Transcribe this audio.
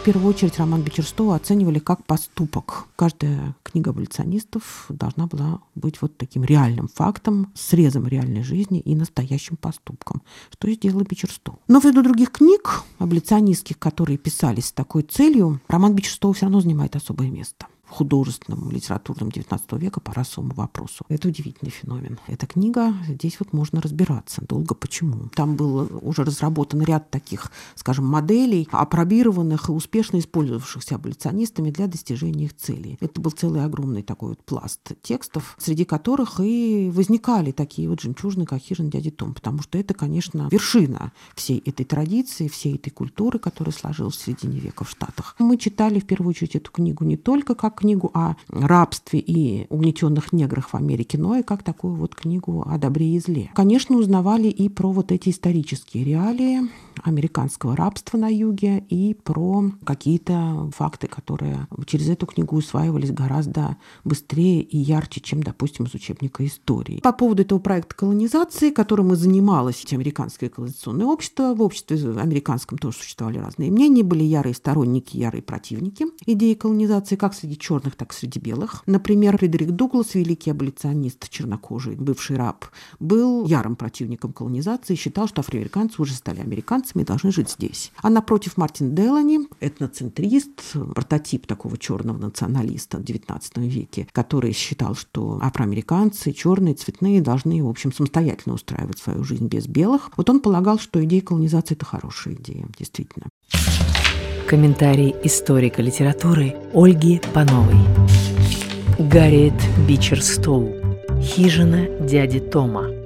В первую очередь роман Бичерстоу оценивали как поступок. Каждая книга аболиционистов должна была быть вот таким реальным фактом, срезом реальной жизни и настоящим поступком, что и сделала Бичерстоу. Но ввиду других книг аболиционистских, которые писались с такой целью, роман Бичерстоу все равно занимает особое место художественном, литературном XIX века по расовому вопросу. Это удивительный феномен. Эта книга, здесь вот можно разбираться долго почему. Там был уже разработан ряд таких, скажем, моделей, опробированных и успешно использовавшихся аболиционистами для достижения их целей. Это был целый огромный такой вот пласт текстов, среди которых и возникали такие вот жемчужины, как хижина дяди Том, потому что это, конечно, вершина всей этой традиции, всей этой культуры, которая сложилась в середине века в Штатах. Мы читали в первую очередь эту книгу не только как книгу о рабстве и угнетенных неграх в Америке, но и как такую вот книгу о добре и зле. Конечно, узнавали и про вот эти исторические реалии американского рабства на юге и про какие-то факты, которые через эту книгу усваивались гораздо быстрее и ярче, чем, допустим, из учебника истории. По поводу этого проекта колонизации, которым и занималось американское колонизационное общество, в обществе американском тоже существовали разные мнения, были ярые сторонники, ярые противники идеи колонизации, как среди черных, так и среди белых. Например, Фредерик Дуглас, великий аболиционист, чернокожий, бывший раб, был ярым противником колонизации и считал, что афроамериканцы уже стали американцами и должны жить здесь. А напротив Мартин Делани, этноцентрист, прототип такого черного националиста в XIX веке, который считал, что афроамериканцы, черные, цветные, должны, в общем, самостоятельно устраивать свою жизнь без белых. Вот он полагал, что идея колонизации – это хорошая идея, действительно. Комментарий историка литературы Ольги Пановой. Гарриет Бичерстоу. Хижина дяди Тома.